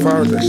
Nigga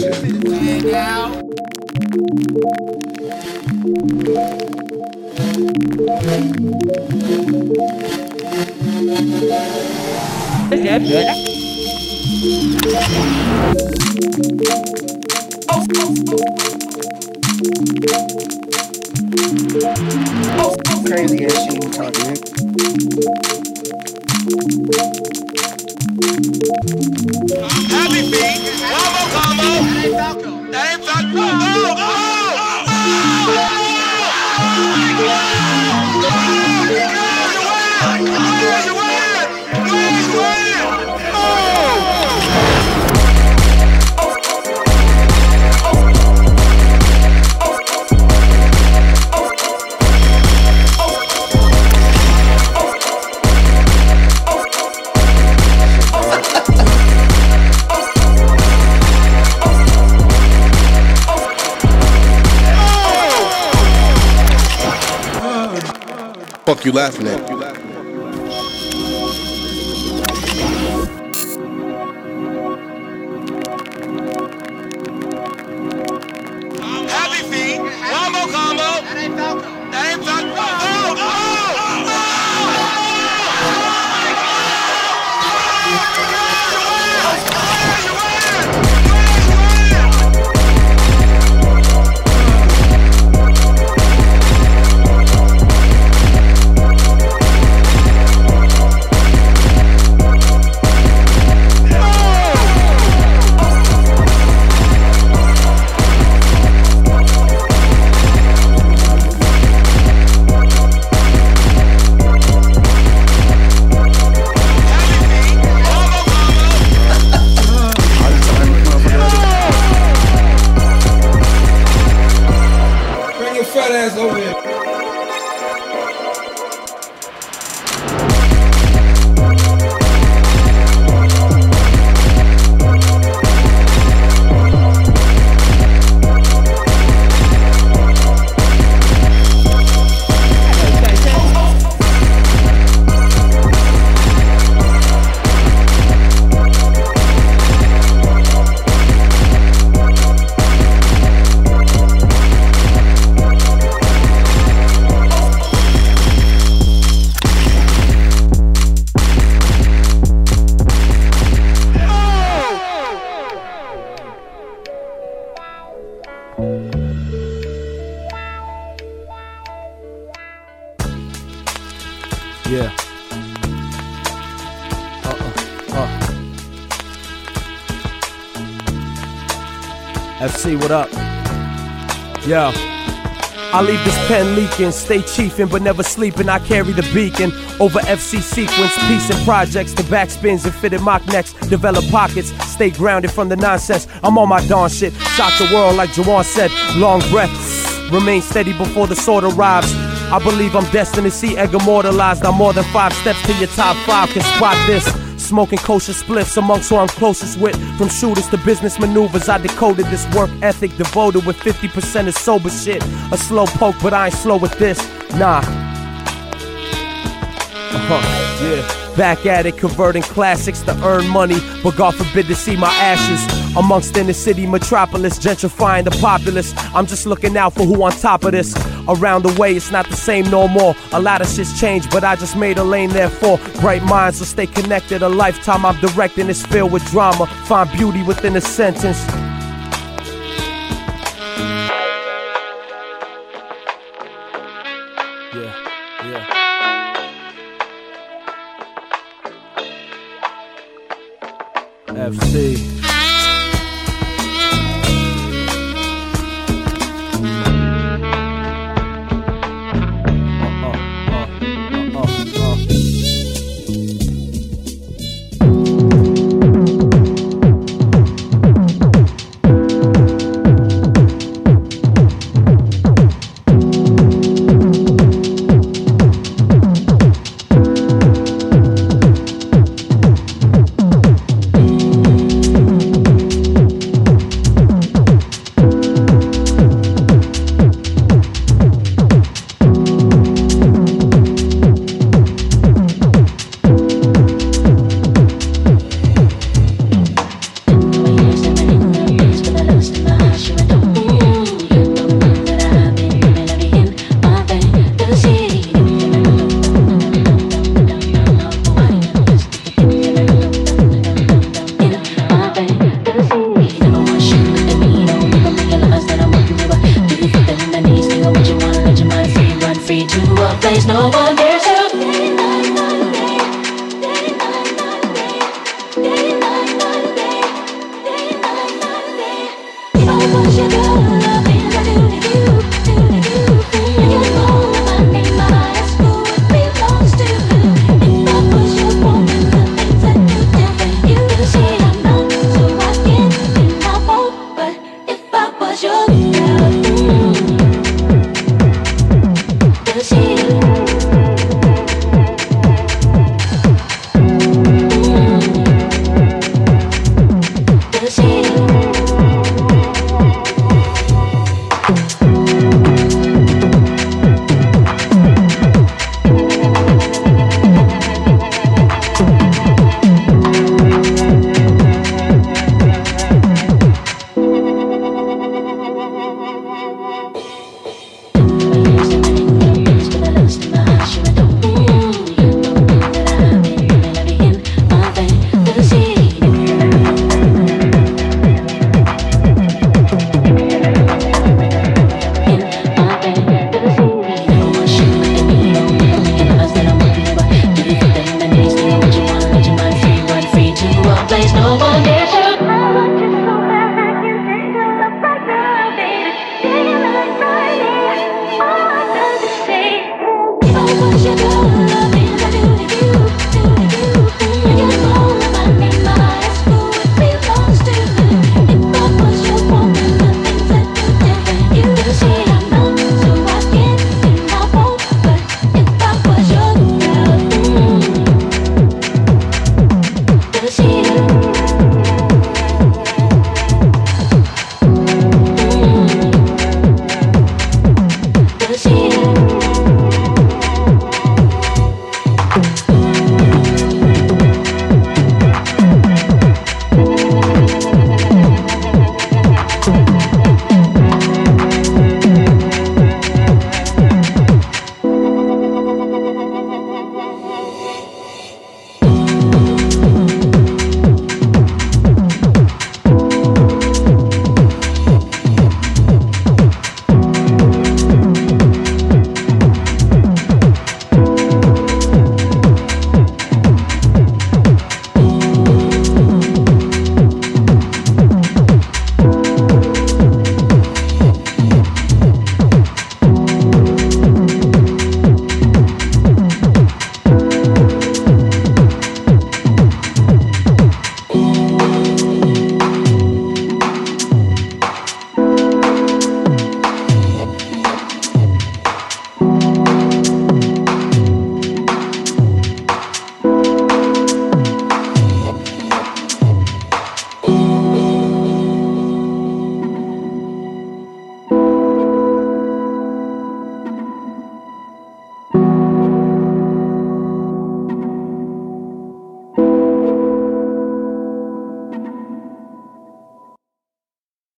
you laughing at? What up? Yo. I leave this pen leaking, stay chiefin', but never sleeping. I carry the beacon over FC sequence, peace and projects, the backspins and fitted mock necks. Develop pockets, stay grounded from the nonsense. I'm on my dawn shit, shock the world like Jawan said. Long breaths, remain steady before the sword arrives. I believe I'm destined to see egg immortalized. Now more than five steps to your top five can spot this. Smoking kosher spliffs amongst who I'm closest with. From shooters to business maneuvers, I decoded this work ethic devoted with 50% of sober shit. A slow poke, but I ain't slow with this. Nah. Uh-huh, yeah. Back at it, converting classics to earn money, but God forbid to see my ashes amongst inner city metropolis, gentrifying the populace. I'm just looking out for who on top of this. Around the way, it's not the same no more. A lot of shit's changed, but I just made a lane there for bright minds, so stay connected. A lifetime I'm directing is filled with drama. Find beauty within a sentence.